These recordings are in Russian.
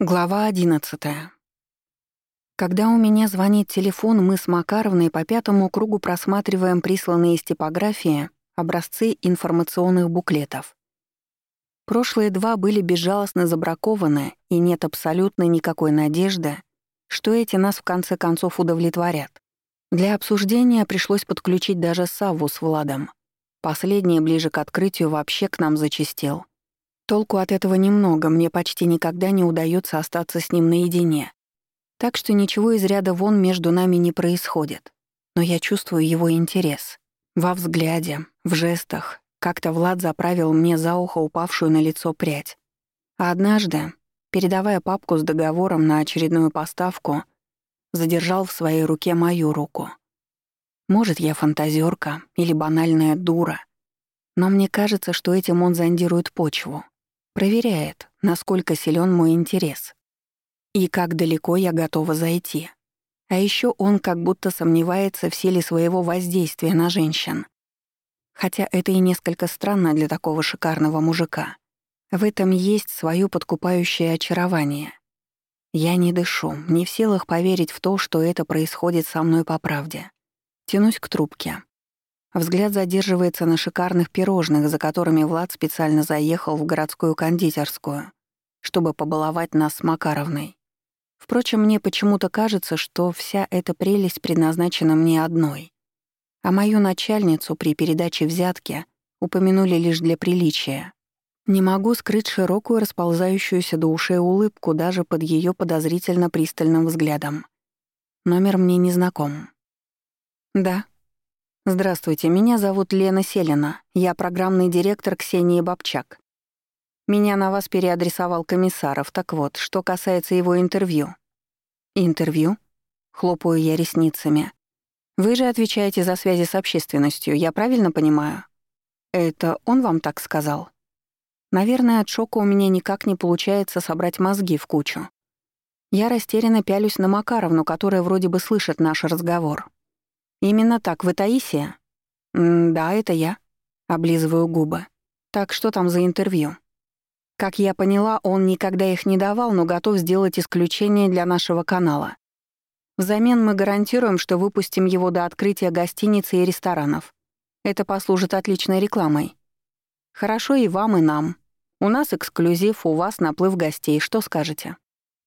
Глава 11. Когда у меня звонит телефон, мы с Макаровной по пятому кругу просматриваем присланные из типографии образцы информационных буклетов. Прошлые два были безжалостно забракованы, и нет абсолютно никакой надежды, что эти нас в конце концов удовлетворят. Для обсуждения пришлось подключить даже Савву с Владом. Последний ближе к открытию вообще к нам зачастил — Толку от этого немного, мне почти никогда не удается остаться с ним наедине. Так что ничего из ряда вон между нами не происходит. Но я чувствую его интерес. Во взгляде, в жестах. Как-то Влад заправил мне за ухо упавшую на лицо прядь. А однажды, передавая папку с договором на очередную поставку, задержал в своей руке мою руку. Может, я фантазерка или банальная дура, но мне кажется, что этим он зондирует почву. Проверяет, насколько силен мой интерес. И как далеко я готова зайти. А еще он как будто сомневается в силе своего воздействия на женщин. Хотя это и несколько странно для такого шикарного мужика. В этом есть свое подкупающее очарование. Я не дышу, не в силах поверить в то, что это происходит со мной по правде. Тянусь к трубке. Взгляд задерживается на шикарных пирожных, за которыми Влад специально заехал в городскую кондитерскую, чтобы побаловать нас с Макаровной. Впрочем, мне почему-то кажется, что вся эта прелесть предназначена мне одной. А мою начальницу при передаче взятки упомянули лишь для приличия. Не могу скрыть широкую расползающуюся до ушей улыбку даже под ее подозрительно пристальным взглядом. Номер мне не знаком. «Да», Здравствуйте, меня зовут Лена Селина. Я программный директор Ксении Бабчак. Меня на вас переадресовал Комиссаров. Так вот, что касается его интервью. Интервью? Хлопаю я ресницами. Вы же отвечаете за связи с общественностью, я правильно понимаю? Это он вам так сказал? Наверное, от шока у меня никак не получается собрать мозги в кучу. Я растерянно пялюсь на Макаровну, которая вроде бы слышит наш разговор. «Именно так, вы Таисия?» «Да, это я», — облизываю губы. «Так что там за интервью?» Как я поняла, он никогда их не давал, но готов сделать исключение для нашего канала. Взамен мы гарантируем, что выпустим его до открытия гостиниц и ресторанов. Это послужит отличной рекламой. Хорошо и вам, и нам. У нас эксклюзив, у вас наплыв гостей. Что скажете?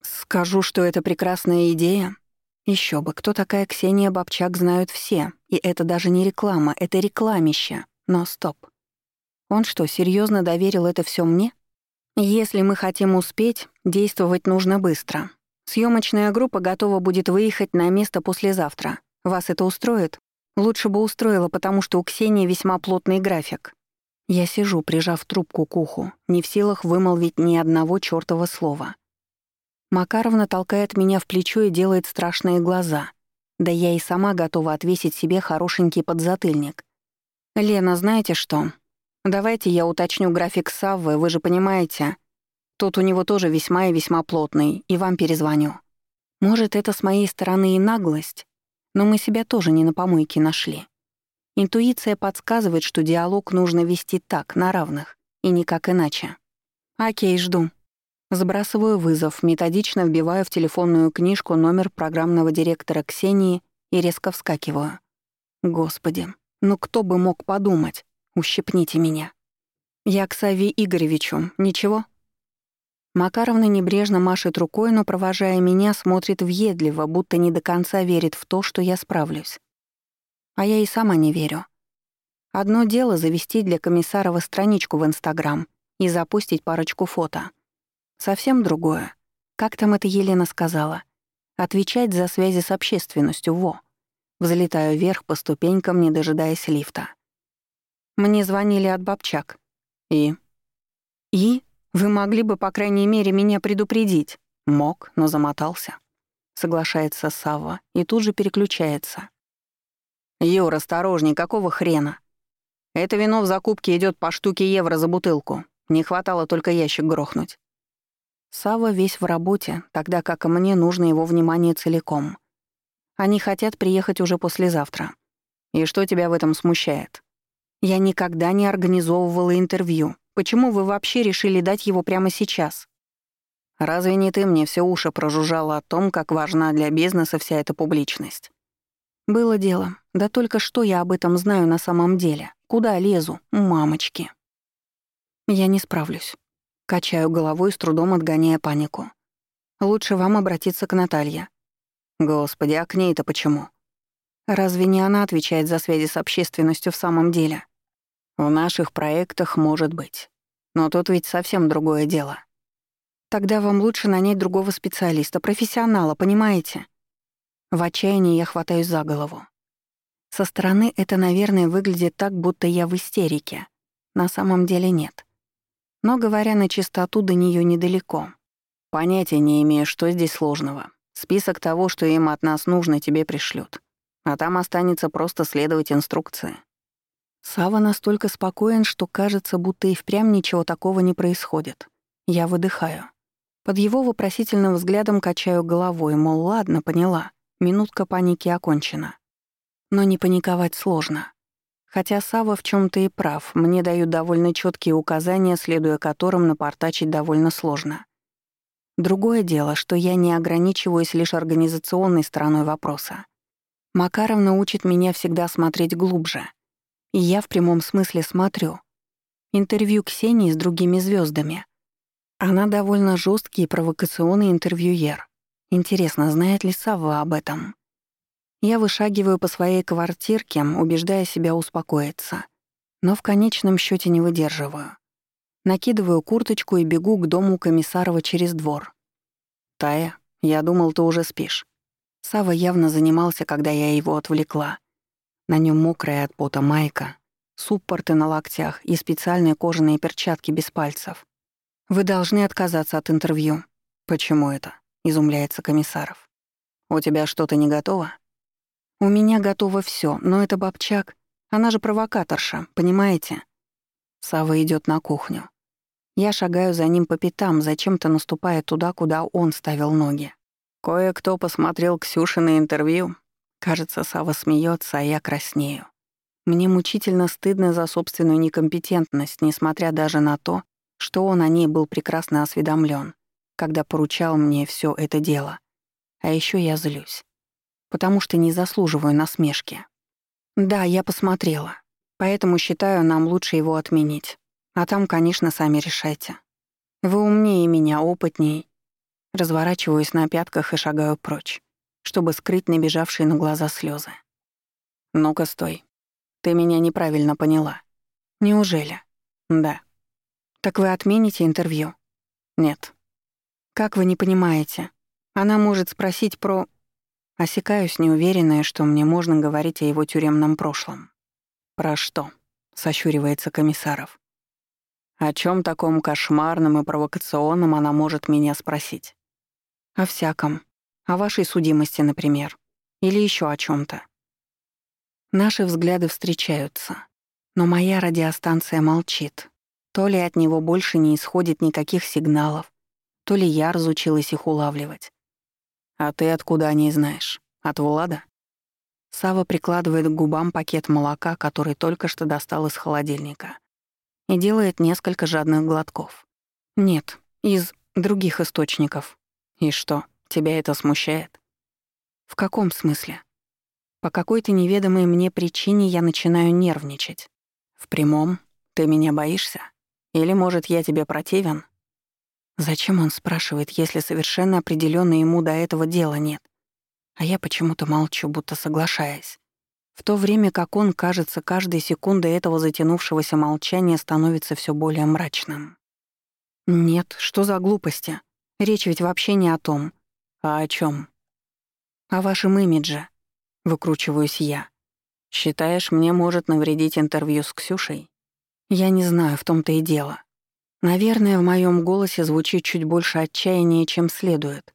Скажу, что это прекрасная идея. Еще бы, кто такая Ксения Бабчак, знают все. И это даже не реклама, это рекламище. Но стоп. Он что, серьезно доверил это все мне? Если мы хотим успеть, действовать нужно быстро. Съемочная группа готова будет выехать на место послезавтра. Вас это устроит? Лучше бы устроило, потому что у Ксении весьма плотный график. Я сижу, прижав трубку к уху, не в силах вымолвить ни одного чёртова слова. Макаровна толкает меня в плечо и делает страшные глаза. Да я и сама готова отвесить себе хорошенький подзатыльник. «Лена, знаете что? Давайте я уточню график Саввы, вы же понимаете. Тут у него тоже весьма и весьма плотный, и вам перезвоню. Может, это с моей стороны и наглость, но мы себя тоже не на помойке нашли. Интуиция подсказывает, что диалог нужно вести так, на равных, и никак иначе. Окей, жду. Сбрасываю вызов, методично вбиваю в телефонную книжку номер программного директора Ксении и резко вскакиваю. Господи, ну кто бы мог подумать? Ущипните меня. Я к Сави Игоревичу. Ничего? Макаровна небрежно машет рукой, но, провожая меня, смотрит въедливо, будто не до конца верит в то, что я справлюсь. А я и сама не верю. Одно дело завести для комиссарова страничку в Инстаграм и запустить парочку фото — Совсем другое. Как там это Елена сказала? Отвечать за связи с общественностью, во. Взлетаю вверх по ступенькам, не дожидаясь лифта. Мне звонили от Бабчак. И? И? Вы могли бы, по крайней мере, меня предупредить. Мог, но замотался. Соглашается Савва и тут же переключается. «Юр, осторожней, какого хрена? Это вино в закупке идет по штуке евро за бутылку. Не хватало только ящик грохнуть. Сава весь в работе, тогда как мне нужно его внимание целиком. Они хотят приехать уже послезавтра. И что тебя в этом смущает? Я никогда не организовывала интервью. Почему вы вообще решили дать его прямо сейчас? Разве не ты мне все уши прожужжала о том, как важна для бизнеса вся эта публичность? Было дело. Да только что я об этом знаю на самом деле. Куда лезу, мамочки? Я не справлюсь. Качаю головой, с трудом отгоняя панику. Лучше вам обратиться к Наталье. Господи, а к ней-то почему? Разве не она отвечает за связи с общественностью в самом деле? В наших проектах может быть. Но тут ведь совсем другое дело. Тогда вам лучше нанять другого специалиста, профессионала, понимаете? В отчаянии я хватаюсь за голову. Со стороны это, наверное, выглядит так, будто я в истерике. На самом деле нет. Но, говоря на чистоту, до нее недалеко. Понятия не имею, что здесь сложного. Список того, что им от нас нужно, тебе пришлют. А там останется просто следовать инструкции. Сава настолько спокоен, что кажется, будто и впрямь ничего такого не происходит. Я выдыхаю. Под его вопросительным взглядом качаю головой, мол, ладно, поняла. Минутка паники окончена. Но не паниковать сложно. Хотя Сава в чем то и прав, мне дают довольно четкие указания, следуя которым напортачить довольно сложно. Другое дело, что я не ограничиваюсь лишь организационной стороной вопроса. Макаровна учит меня всегда смотреть глубже. И я в прямом смысле смотрю. Интервью Ксении с другими звездами, она довольно жесткий и провокационный интервьюер. Интересно, знает ли Сава об этом? Я вышагиваю по своей квартирке, убеждая себя успокоиться. Но в конечном счете не выдерживаю. Накидываю курточку и бегу к дому Комиссарова через двор. «Тая, я думал, ты уже спишь». Сава явно занимался, когда я его отвлекла. На нем мокрая от пота майка, суппорты на локтях и специальные кожаные перчатки без пальцев. «Вы должны отказаться от интервью». «Почему это?» — изумляется Комиссаров. «У тебя что-то не готово?» «У меня готово все, но это Бабчак. Она же провокаторша, понимаете?» Сава идет на кухню. Я шагаю за ним по пятам, зачем-то наступая туда, куда он ставил ноги. Кое-кто посмотрел Ксюшины интервью. Кажется, Сава смеется, а я краснею. Мне мучительно стыдно за собственную некомпетентность, несмотря даже на то, что он о ней был прекрасно осведомлен, когда поручал мне все это дело. А еще я злюсь, потому что не заслуживаю насмешки. Да, я посмотрела, поэтому считаю, нам лучше его отменить. А там, конечно, сами решайте. Вы умнее меня, опытней. Разворачиваюсь на пятках и шагаю прочь, чтобы скрыть набежавшие на глаза слезы. «Ну-ка, стой. Ты меня неправильно поняла. Неужели?» «Да. «Так вы отмените интервью?» «Нет». «Как вы не понимаете? Она может спросить про...» Осекаюсь, неуверенная, что мне можно говорить о его тюремном прошлом. «Про что?» — сощуривается Комиссаров. «О чем таком кошмарном и провокационном она может меня спросить?» «О всяком. О вашей судимости, например. Или еще о чем то Наши взгляды встречаются. Но моя радиостанция молчит, то ли от него больше не исходит никаких сигналов, то ли я разучилась их улавливать. «А ты откуда о ней знаешь? От Влада?» Сава прикладывает к губам пакет молока, который только что достал из холодильника, и делает несколько жадных глотков. «Нет, из других источников». «И что, тебя это смущает?» «В каком смысле?» По какой-то неведомой мне причине я начинаю нервничать. В прямом «ты меня боишься?» Или, может, я тебе противен? Зачем он спрашивает, если совершенно определенно ему до этого дела нет? А я почему-то молчу, будто соглашаясь. В то время как он, кажется, каждой секундой этого затянувшегося молчания становится все более мрачным. Нет, что за глупости? Речь ведь вообще не о том. А о чем? О вашем имидже. Выкручиваюсь я. Считаешь, мне может навредить интервью с Ксюшей? Я не знаю, в том-то и дело. Наверное, в моем голосе звучит чуть больше отчаяния, чем следует.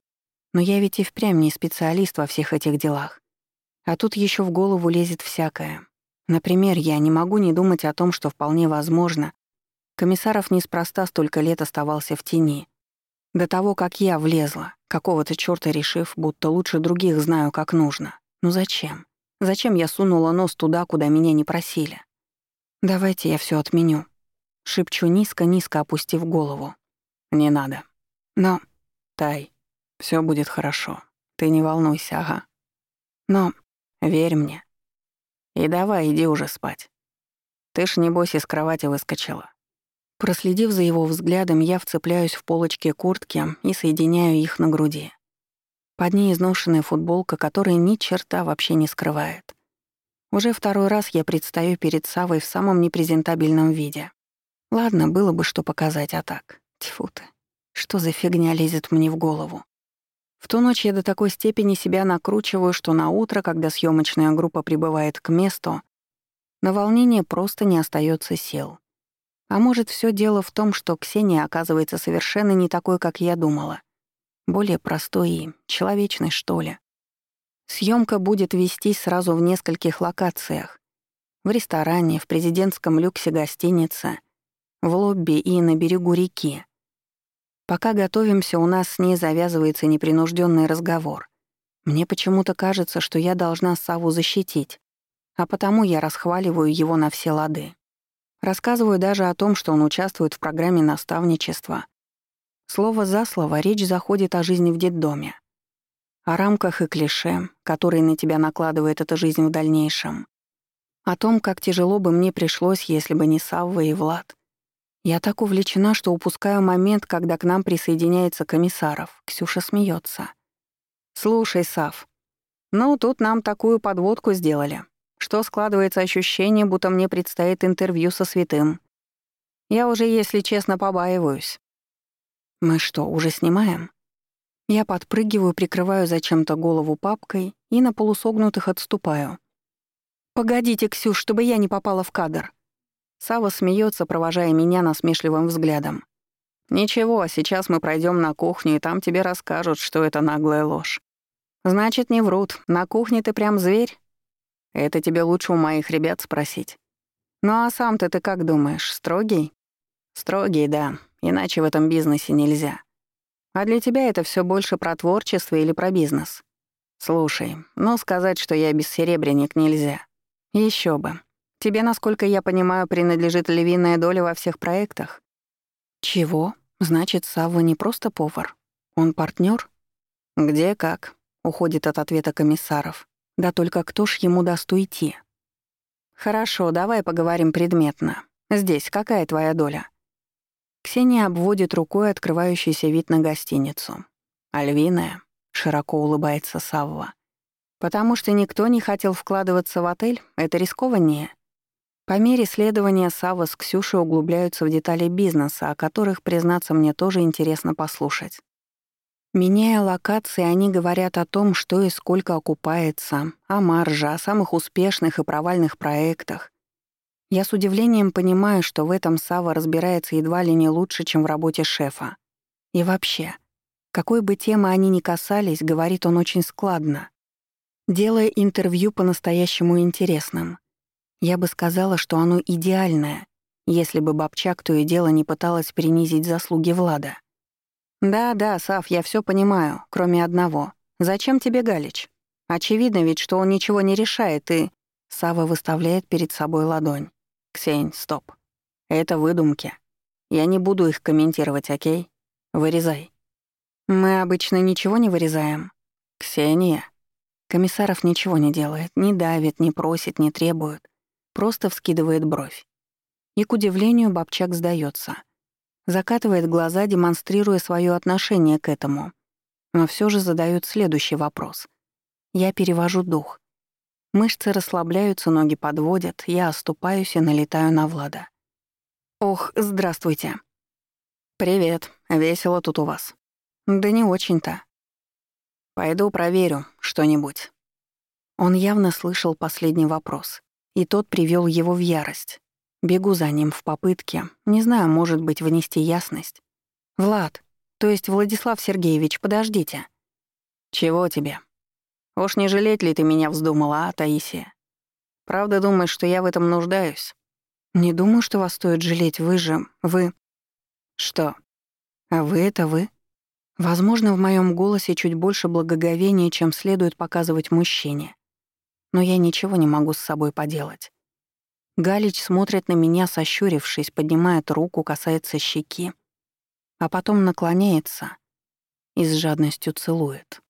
Но я ведь и впрямь не специалист во всех этих делах. А тут еще в голову лезет всякое. Например, я не могу не думать о том, что вполне возможно, Комиссаров неспроста столько лет оставался в тени. До того, как я влезла, какого-то чёрта решив, будто лучше других знаю, как нужно. Ну зачем? Зачем я сунула нос туда, куда меня не просили? «Давайте я все отменю», — шепчу низко-низко, опустив голову. «Не надо». «Но...» Тай, все будет хорошо. Ты не волнуйся, ага. Но верь мне. И давай, иди уже спать. Ты ж, небось, из кровати выскочила. Проследив за его взглядом, я вцепляюсь в полочки куртки и соединяю их на груди. Под ней изношенная футболка, которая ни черта вообще не скрывает. Уже второй раз я предстаю перед Савой в самом непрезентабельном виде. Ладно, было бы что показать, а так. Тьфу ты. Что за фигня лезет мне в голову? В ту ночь я до такой степени себя накручиваю, что на утро, когда съемочная группа прибывает к месту, на волнение просто не остается сил. А может, все дело в том, что Ксения оказывается совершенно не такой, как я думала. Более простой и человечной, что ли. Съемка будет вестись сразу в нескольких локациях. В ресторане, в президентском люксе гостиницы, в лобби и на берегу реки. Пока готовимся, у нас с ней завязывается непринужденный разговор. Мне почему-то кажется, что я должна Саву защитить, а потому я расхваливаю его на все лады. Рассказываю даже о том, что он участвует в программе наставничества. Слово за слово речь заходит о жизни в детдоме о рамках и клише, которые на тебя накладывает эта жизнь в дальнейшем, о том, как тяжело бы мне пришлось, если бы не Савва и Влад. Я так увлечена, что упускаю момент, когда к нам присоединяется комиссаров. Ксюша смеется. «Слушай, Сав, ну тут нам такую подводку сделали, что складывается ощущение, будто мне предстоит интервью со святым. Я уже, если честно, побаиваюсь». «Мы что, уже снимаем?» Я подпрыгиваю, прикрываю зачем-то голову папкой и на полусогнутых отступаю. «Погодите, Ксюш, чтобы я не попала в кадр». Сава смеется, провожая меня насмешливым взглядом. «Ничего, сейчас мы пройдем на кухню, и там тебе расскажут, что это наглая ложь. Значит, не врут. На кухне ты прям зверь? Это тебе лучше у моих ребят спросить. Ну а сам-то ты как думаешь, строгий? Строгий, да. Иначе в этом бизнесе нельзя. А для тебя это все больше про творчество или про бизнес? Слушай, ну сказать, что я бессеребренник нельзя. Еще бы. Тебе, насколько я понимаю, принадлежит львиная доля во всех проектах? Чего? Значит, Савва не просто повар. Он партнер? Где как? Уходит от ответа комиссаров. Да только кто ж ему даст уйти? Хорошо, давай поговорим предметно. Здесь какая твоя доля? Ксения обводит рукой открывающийся вид на гостиницу. «Альвиная», — широко улыбается Савва. «Потому что никто не хотел вкладываться в отель, это рискованнее». По мере следования Савва с Ксюшей углубляются в детали бизнеса, о которых, признаться, мне тоже интересно послушать. Меняя локации, они говорят о том, что и сколько окупается, о марже, о самых успешных и провальных проектах, я с удивлением понимаю, что в этом Сава разбирается едва ли не лучше, чем в работе шефа. И вообще, какой бы темы они ни касались, говорит он очень складно, делая интервью по-настоящему интересным. Я бы сказала, что оно идеальное, если бы Бабчак то и дело не пыталась принизить заслуги Влада. «Да-да, Сав, я все понимаю, кроме одного. Зачем тебе Галич? Очевидно ведь, что он ничего не решает и...» Сава выставляет перед собой ладонь. «Ксень, стоп. Это выдумки. Я не буду их комментировать, окей? Вырезай». «Мы обычно ничего не вырезаем». «Ксения». Комиссаров ничего не делает, не давит, не просит, не требует. Просто вскидывает бровь. И, к удивлению, Бабчак сдается. Закатывает глаза, демонстрируя свое отношение к этому. Но все же задают следующий вопрос. Я перевожу дух. Мышцы расслабляются, ноги подводят, я оступаюсь и налетаю на Влада. «Ох, здравствуйте». «Привет. Весело тут у вас». «Да не очень-то». «Пойду проверю что-нибудь». Он явно слышал последний вопрос, и тот привел его в ярость. Бегу за ним в попытке, не знаю, может быть, внести ясность. «Влад, то есть Владислав Сергеевич, подождите». «Чего тебе?» Уж не жалеть ли ты меня вздумала, а, Таисия? Правда думаешь, что я в этом нуждаюсь? Не думаю, что вас стоит жалеть, вы же... Вы... Что? А вы — это вы? Возможно, в моем голосе чуть больше благоговения, чем следует показывать мужчине. Но я ничего не могу с собой поделать. Галич смотрит на меня, сощурившись, поднимает руку, касается щеки, а потом наклоняется и с жадностью целует.